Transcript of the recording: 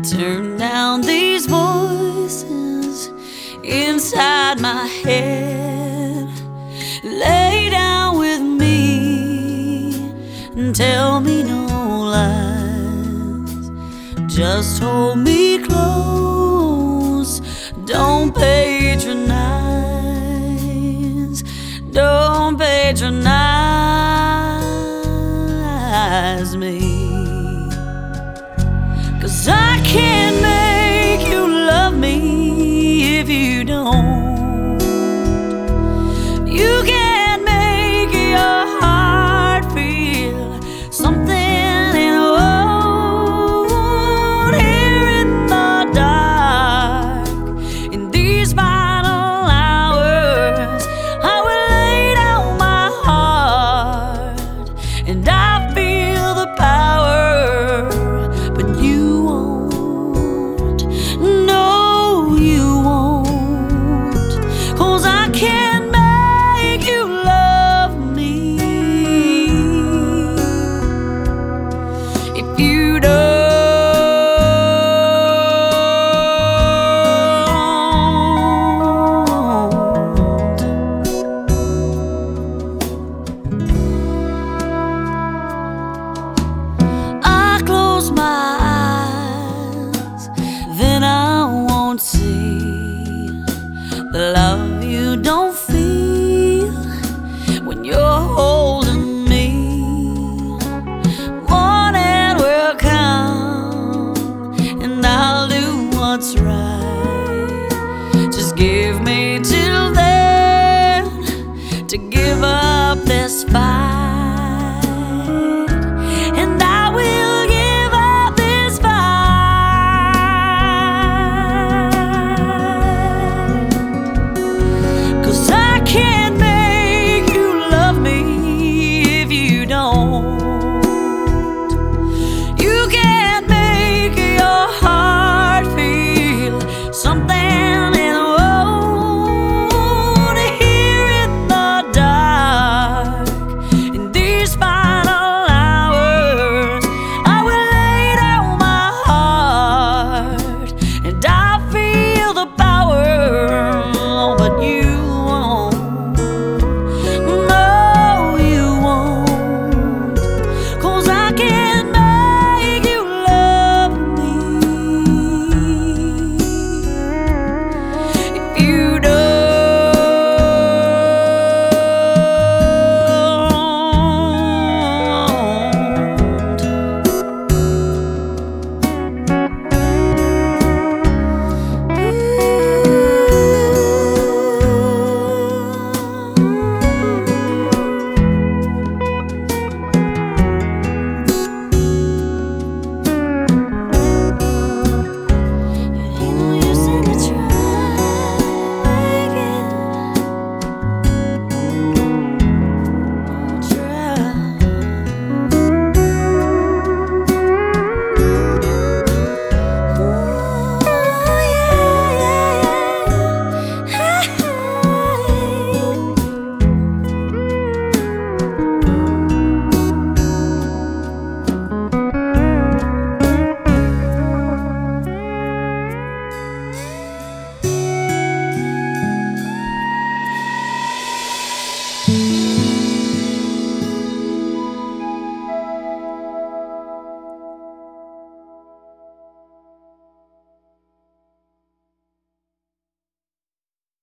turn down these voices inside my head. Lay down with me and tell me no lies. Just hold me close, don't patronize, don't patronize me. You don't feel when you're holding me. Morning will come, and I'll do what's right. Just give me till then to give up this fight.